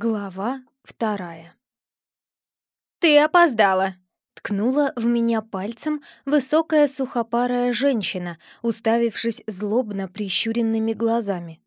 Глава вторая. «Ты опоздала!» — ткнула в меня пальцем высокая сухопарая женщина, уставившись злобно прищуренными глазами.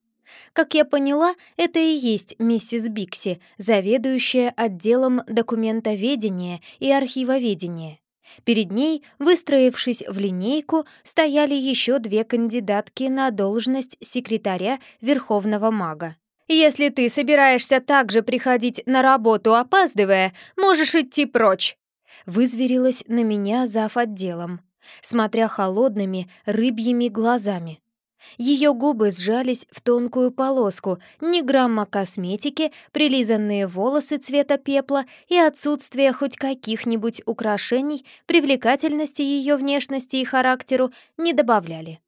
Как я поняла, это и есть миссис Бикси, заведующая отделом документоведения и архивоведения. Перед ней, выстроившись в линейку, стояли еще две кандидатки на должность секретаря Верховного мага. Если ты собираешься также приходить на работу, опаздывая, можешь идти прочь!» Вызверилась на меня зав. отделом, смотря холодными рыбьими глазами. Ее губы сжались в тонкую полоску, ни грамма косметики, прилизанные волосы цвета пепла и отсутствие хоть каких-нибудь украшений привлекательности ее внешности и характеру не добавляли.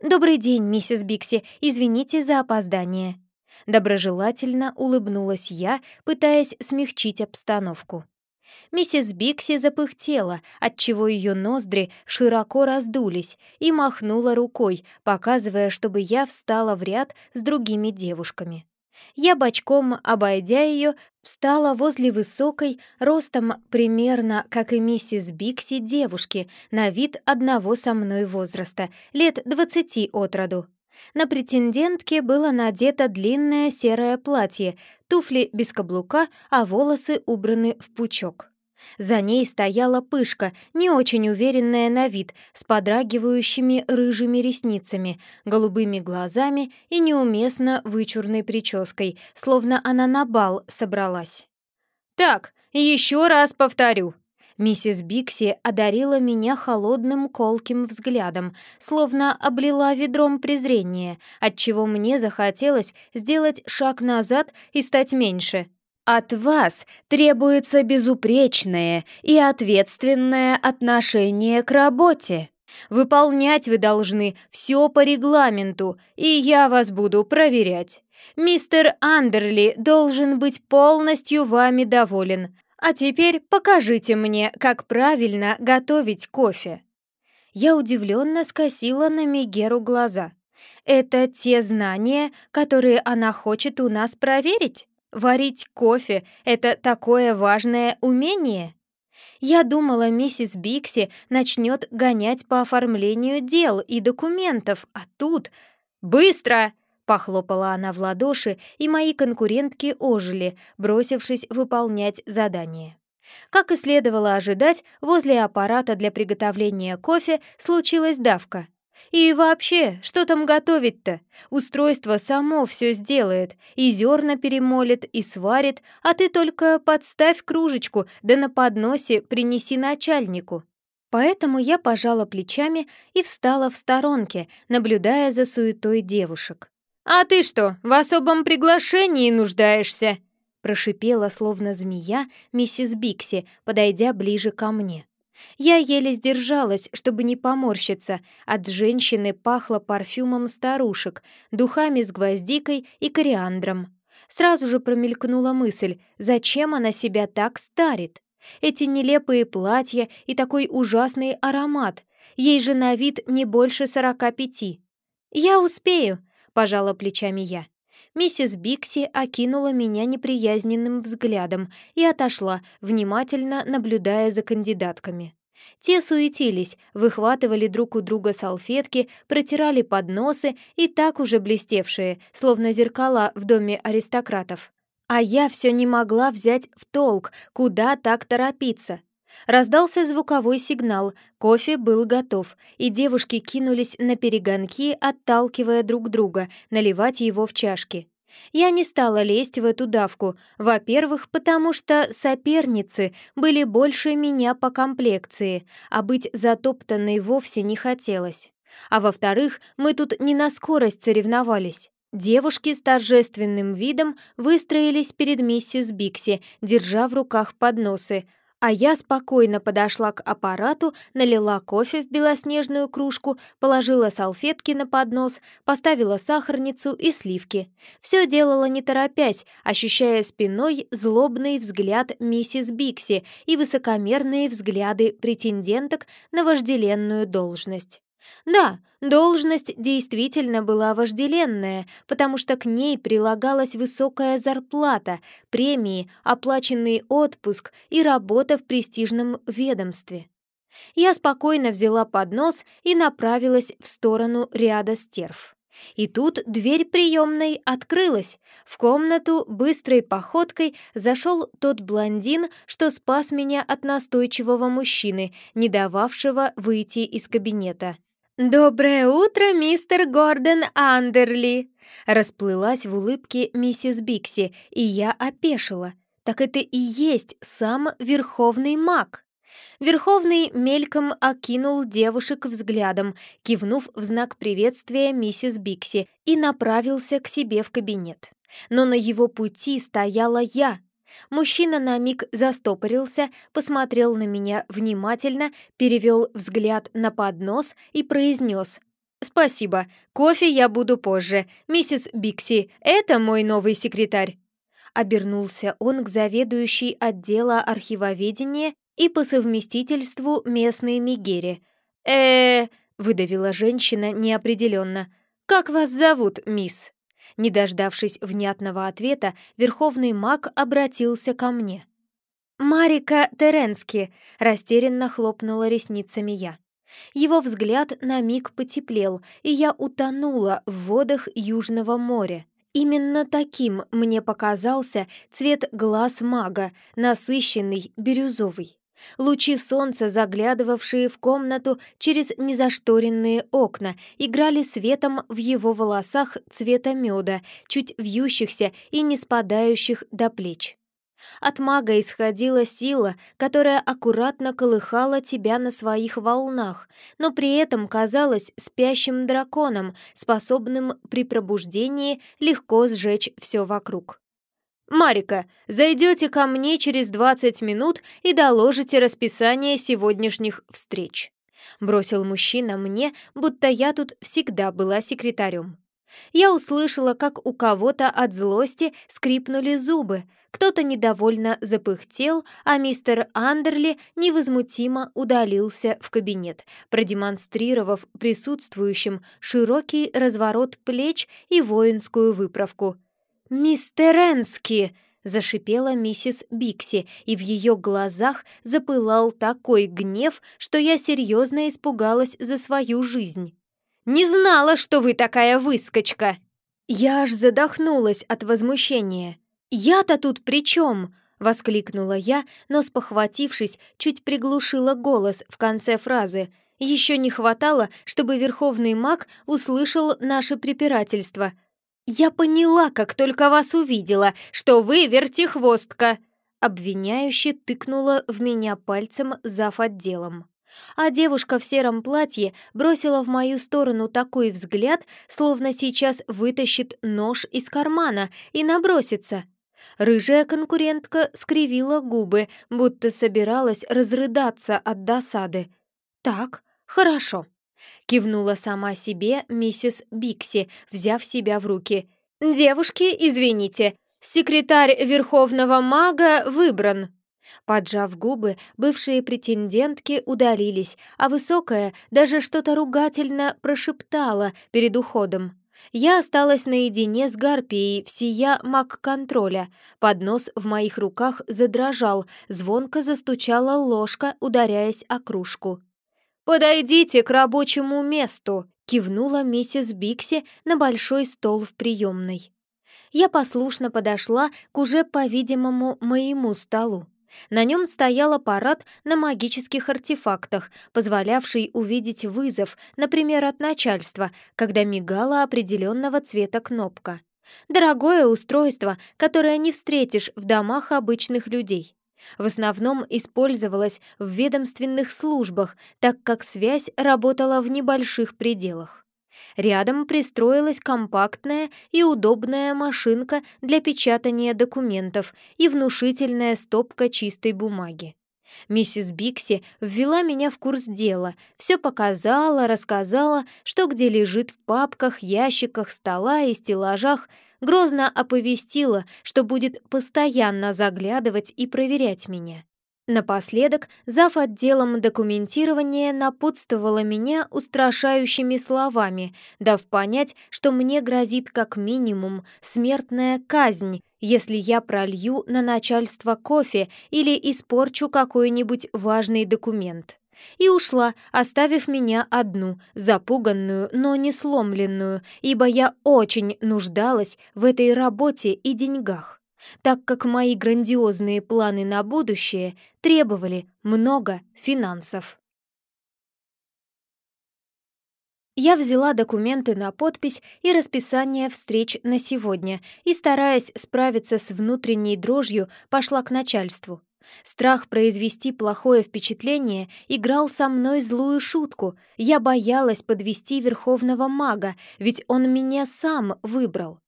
«Добрый день, миссис Бикси, извините за опоздание», Доброжелательно улыбнулась я, пытаясь смягчить обстановку. Миссис Бикси запыхтела, отчего ее ноздри широко раздулись, и махнула рукой, показывая, чтобы я встала в ряд с другими девушками. Я бочком, обойдя ее, встала возле высокой, ростом примерно, как и миссис Бикси, девушки, на вид одного со мной возраста, лет двадцати от роду. На претендентке было надето длинное серое платье, туфли без каблука, а волосы убраны в пучок. За ней стояла пышка, не очень уверенная на вид, с подрагивающими рыжими ресницами, голубыми глазами и неуместно вычурной прической, словно она на бал собралась. «Так, еще раз повторю», Миссис Бикси одарила меня холодным колким взглядом, словно облила ведром презрения, отчего мне захотелось сделать шаг назад и стать меньше. «От вас требуется безупречное и ответственное отношение к работе. Выполнять вы должны все по регламенту, и я вас буду проверять. Мистер Андерли должен быть полностью вами доволен, а теперь покажите мне, как правильно готовить кофе». Я удивленно скосила на Мегеру глаза. «Это те знания, которые она хочет у нас проверить? Варить кофе — это такое важное умение?» Я думала, миссис Бикси начнет гонять по оформлению дел и документов, а тут... «Быстро!» Похлопала она в ладоши, и мои конкурентки ожили, бросившись выполнять задание. Как и следовало ожидать, возле аппарата для приготовления кофе случилась давка. И вообще, что там готовить-то? Устройство само все сделает, и зерна перемолит, и сварит, а ты только подставь кружечку, да на подносе принеси начальнику. Поэтому я пожала плечами и встала в сторонке, наблюдая за суетой девушек. «А ты что, в особом приглашении нуждаешься?» Прошипела, словно змея, миссис Бикси, подойдя ближе ко мне. Я еле сдержалась, чтобы не поморщиться. От женщины пахло парфюмом старушек, духами с гвоздикой и кориандром. Сразу же промелькнула мысль, зачем она себя так старит? Эти нелепые платья и такой ужасный аромат. Ей же на вид не больше сорока пяти. «Я успею», — пожала плечами я. Миссис Бикси окинула меня неприязненным взглядом и отошла, внимательно наблюдая за кандидатками. Те суетились, выхватывали друг у друга салфетки, протирали подносы и так уже блестевшие, словно зеркала в доме аристократов. А я все не могла взять в толк, куда так торопиться. Раздался звуковой сигнал, кофе был готов, и девушки кинулись на перегонки, отталкивая друг друга, наливать его в чашки. Я не стала лезть в эту давку, во-первых, потому что соперницы были больше меня по комплекции, а быть затоптанной вовсе не хотелось. А во-вторых, мы тут не на скорость соревновались. Девушки с торжественным видом выстроились перед миссис Бикси, держа в руках подносы, а я спокойно подошла к аппарату, налила кофе в белоснежную кружку, положила салфетки на поднос, поставила сахарницу и сливки. Все делала не торопясь, ощущая спиной злобный взгляд миссис Бикси и высокомерные взгляды претенденток на вожделенную должность. Да, должность действительно была вожделенная, потому что к ней прилагалась высокая зарплата, премии, оплаченный отпуск и работа в престижном ведомстве. Я спокойно взяла поднос и направилась в сторону ряда стерв. И тут дверь приемной открылась. В комнату быстрой походкой зашел тот блондин, что спас меня от настойчивого мужчины, не дававшего выйти из кабинета. «Доброе утро, мистер Гордон Андерли!» Расплылась в улыбке миссис Бикси, и я опешила. Так это и есть сам Верховный маг. Верховный мельком окинул девушек взглядом, кивнув в знак приветствия миссис Бикси, и направился к себе в кабинет. Но на его пути стояла я. Мужчина на миг застопорился, посмотрел на меня внимательно, перевел взгляд на поднос и произнес «Спасибо, кофе я буду позже. Миссис Бикси, это мой новый секретарь». Обернулся он к заведующей отдела архивоведения и по совместительству местной Мигере. э выдавила женщина неопределенно. «Как вас зовут, мисс?» Не дождавшись внятного ответа, верховный маг обратился ко мне. «Марика Теренски!» — растерянно хлопнула ресницами я. Его взгляд на миг потеплел, и я утонула в водах Южного моря. Именно таким мне показался цвет глаз мага, насыщенный, бирюзовый. Лучи солнца, заглядывавшие в комнату через незашторенные окна, играли светом в его волосах цвета меда, чуть вьющихся и не спадающих до плеч. От мага исходила сила, которая аккуратно колыхала тебя на своих волнах, но при этом казалась спящим драконом, способным при пробуждении легко сжечь все вокруг. «Марика, зайдете ко мне через 20 минут и доложите расписание сегодняшних встреч», бросил мужчина мне, будто я тут всегда была секретарем. Я услышала, как у кого-то от злости скрипнули зубы, кто-то недовольно запыхтел, а мистер Андерли невозмутимо удалился в кабинет, продемонстрировав присутствующим широкий разворот плеч и воинскую выправку — «Мистер Энски!» — зашипела миссис Бикси, и в ее глазах запылал такой гнев, что я серьезно испугалась за свою жизнь. «Не знала, что вы такая выскочка!» Я аж задохнулась от возмущения. «Я-то тут при чем?» — воскликнула я, но, спохватившись, чуть приглушила голос в конце фразы. Еще не хватало, чтобы верховный маг услышал наше препирательство — «Я поняла, как только вас увидела, что вы вертихвостка!» Обвиняюще тыкнула в меня пальцем зав. отделом. А девушка в сером платье бросила в мою сторону такой взгляд, словно сейчас вытащит нож из кармана и набросится. Рыжая конкурентка скривила губы, будто собиралась разрыдаться от досады. «Так, хорошо. Кивнула сама себе миссис Бикси, взяв себя в руки. «Девушки, извините, секретарь Верховного Мага выбран». Поджав губы, бывшие претендентки удалились, а высокая даже что-то ругательно прошептала перед уходом. Я осталась наедине с Гарпией всея маг-контроля. Поднос в моих руках задрожал, звонко застучала ложка, ударяясь о кружку. «Подойдите к рабочему месту!» — кивнула миссис Бикси на большой стол в приемной. Я послушно подошла к уже, по-видимому, моему столу. На нем стоял аппарат на магических артефактах, позволявший увидеть вызов, например, от начальства, когда мигала определенного цвета кнопка. Дорогое устройство, которое не встретишь в домах обычных людей. В основном использовалась в ведомственных службах, так как связь работала в небольших пределах. Рядом пристроилась компактная и удобная машинка для печатания документов и внушительная стопка чистой бумаги. Миссис Бикси ввела меня в курс дела, все показала, рассказала, что где лежит в папках, ящиках, стола и стеллажах, грозно оповестила, что будет постоянно заглядывать и проверять меня. Напоследок, зав. отделом документирования напутствовала меня устрашающими словами, дав понять, что мне грозит как минимум смертная казнь, если я пролью на начальство кофе или испорчу какой-нибудь важный документ. И ушла, оставив меня одну, запуганную, но не сломленную, ибо я очень нуждалась в этой работе и деньгах так как мои грандиозные планы на будущее требовали много финансов. Я взяла документы на подпись и расписание встреч на сегодня и, стараясь справиться с внутренней дрожью, пошла к начальству. Страх произвести плохое впечатление играл со мной злую шутку. Я боялась подвести верховного мага, ведь он меня сам выбрал.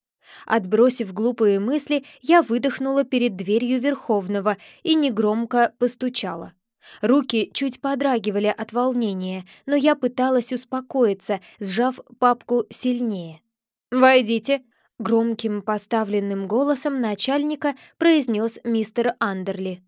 Отбросив глупые мысли, я выдохнула перед дверью Верховного и негромко постучала. Руки чуть подрагивали от волнения, но я пыталась успокоиться, сжав папку сильнее. «Войдите!» — громким поставленным голосом начальника произнес мистер Андерли.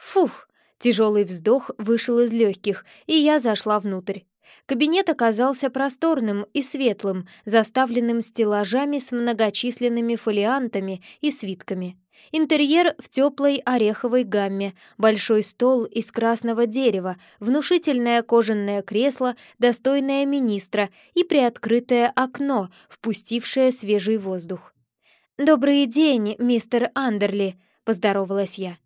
«Фух!» — тяжелый вздох вышел из легких, и я зашла внутрь. Кабинет оказался просторным и светлым, заставленным стеллажами с многочисленными фолиантами и свитками. Интерьер в теплой ореховой гамме, большой стол из красного дерева, внушительное кожаное кресло, достойное министра и приоткрытое окно, впустившее свежий воздух. «Добрый день, мистер Андерли», — поздоровалась я.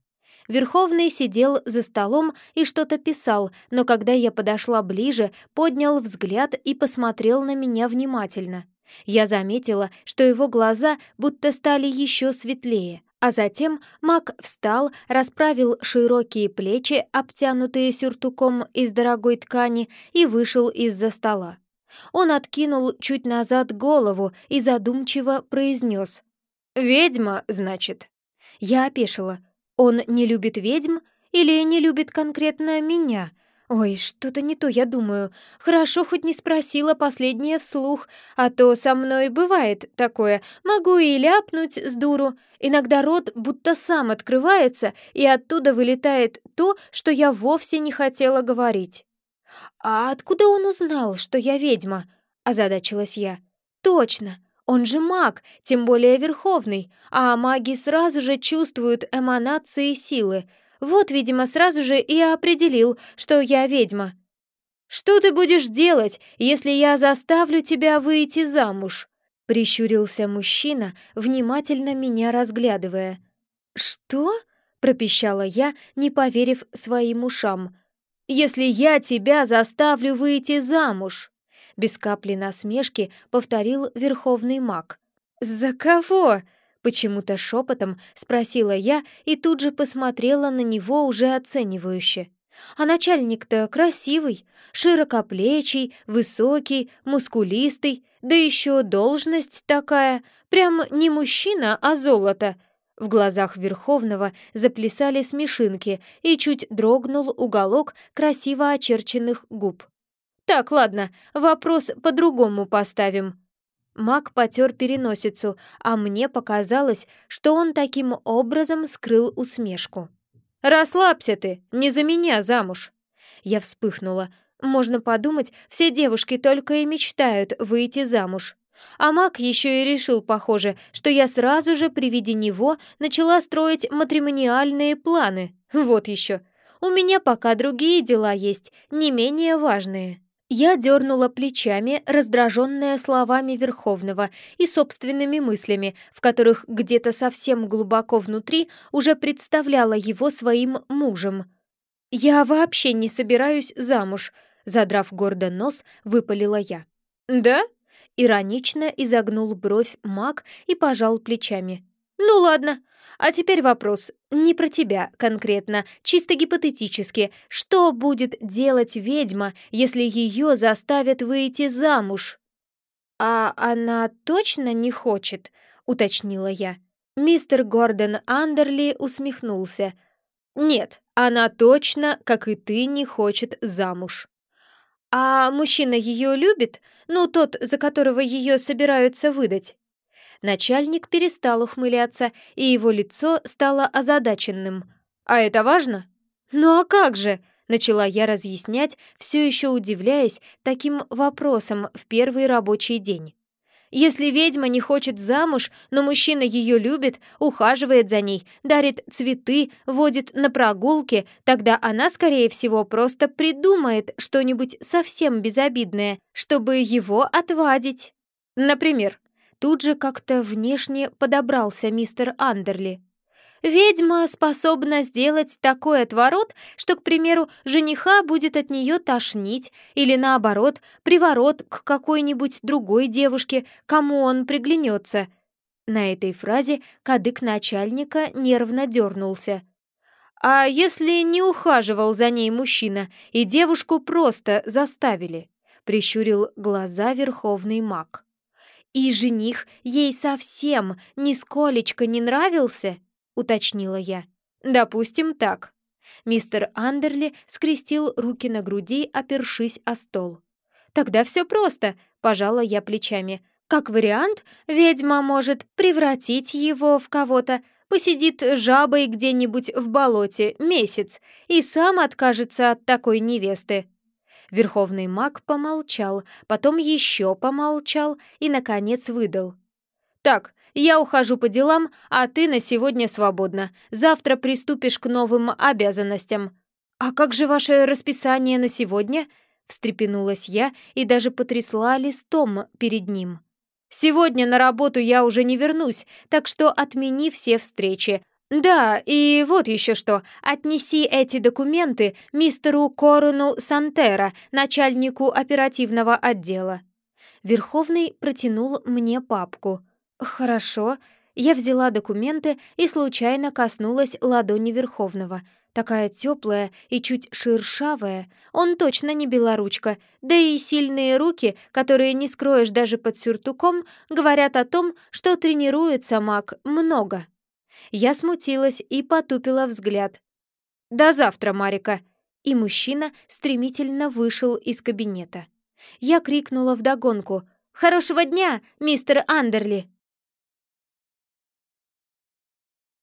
Верховный сидел за столом и что-то писал, но когда я подошла ближе, поднял взгляд и посмотрел на меня внимательно. Я заметила, что его глаза будто стали еще светлее, а затем маг встал, расправил широкие плечи, обтянутые сюртуком из дорогой ткани, и вышел из-за стола. Он откинул чуть назад голову и задумчиво произнес «Ведьма, значит?» Я опешила. Он не любит ведьм или не любит конкретно меня? Ой, что-то не то, я думаю. Хорошо, хоть не спросила последнее вслух, а то со мной бывает такое. Могу и ляпнуть с дуру. Иногда рот будто сам открывается, и оттуда вылетает то, что я вовсе не хотела говорить. «А откуда он узнал, что я ведьма?» — озадачилась я. «Точно! Он же маг, тем более верховный, а маги сразу же чувствуют эманации силы. Вот, видимо, сразу же и определил, что я ведьма. «Что ты будешь делать, если я заставлю тебя выйти замуж?» — прищурился мужчина, внимательно меня разглядывая. «Что?» — пропищала я, не поверив своим ушам. «Если я тебя заставлю выйти замуж!» Без капли насмешки повторил верховный маг. «За кого?» — почему-то шепотом спросила я и тут же посмотрела на него уже оценивающе. А начальник-то красивый, широкоплечий, высокий, мускулистый, да еще должность такая, прям не мужчина, а золото. В глазах Верховного заплясали смешинки и чуть дрогнул уголок красиво очерченных губ. «Так, ладно, вопрос по-другому поставим». Маг потер переносицу, а мне показалось, что он таким образом скрыл усмешку. «Расслабься ты, не за меня замуж!» Я вспыхнула. Можно подумать, все девушки только и мечтают выйти замуж. А маг еще и решил, похоже, что я сразу же при виде него начала строить матримониальные планы. Вот еще. У меня пока другие дела есть, не менее важные. Я дернула плечами, раздраженная словами Верховного и собственными мыслями, в которых где-то совсем глубоко внутри уже представляла его своим мужем. «Я вообще не собираюсь замуж», — задрав гордо нос, выпалила я. «Да?» — иронично изогнул бровь маг и пожал плечами. «Ну ладно, а теперь вопрос не про тебя конкретно, чисто гипотетически. Что будет делать ведьма, если ее заставят выйти замуж? А она точно не хочет, уточнила я. Мистер Гордон Андерли усмехнулся. Нет, она точно, как и ты, не хочет замуж. А мужчина ее любит? Ну, тот, за которого ее собираются выдать. Начальник перестал ухмыляться, и его лицо стало озадаченным. «А это важно?» «Ну а как же?» — начала я разъяснять, все еще удивляясь таким вопросам в первый рабочий день. Если ведьма не хочет замуж, но мужчина ее любит, ухаживает за ней, дарит цветы, водит на прогулки, тогда она, скорее всего, просто придумает что-нибудь совсем безобидное, чтобы его отвадить. Например, тут же как-то внешне подобрался мистер Андерли. Ведьма способна сделать такой отворот, что, к примеру, жениха будет от нее тошнить, или наоборот, приворот к какой-нибудь другой девушке, кому он приглянется. На этой фразе кадык начальника нервно дернулся. А если не ухаживал за ней мужчина, и девушку просто заставили? Прищурил глаза верховный маг. И жених ей совсем нисколечко не нравился? — уточнила я. «Допустим, так». Мистер Андерли скрестил руки на груди, опершись о стол. «Тогда все просто», — пожала я плечами. «Как вариант, ведьма может превратить его в кого-то, посидит жабой где-нибудь в болоте месяц и сам откажется от такой невесты». Верховный маг помолчал, потом еще помолчал и, наконец, выдал. «Так, я ухожу по делам, а ты на сегодня свободна. Завтра приступишь к новым обязанностям». «А как же ваше расписание на сегодня?» Встрепенулась я и даже потрясла листом перед ним. «Сегодня на работу я уже не вернусь, так что отмени все встречи. Да, и вот еще что. Отнеси эти документы мистеру Корону Сантера, начальнику оперативного отдела». Верховный протянул мне папку — «Хорошо». Я взяла документы и случайно коснулась ладони Верховного. Такая теплая и чуть шершавая. Он точно не белоручка. Да и сильные руки, которые не скроешь даже под сюртуком, говорят о том, что тренируется маг много. Я смутилась и потупила взгляд. «До завтра, Марика!» И мужчина стремительно вышел из кабинета. Я крикнула вдогонку. «Хорошего дня, мистер Андерли!»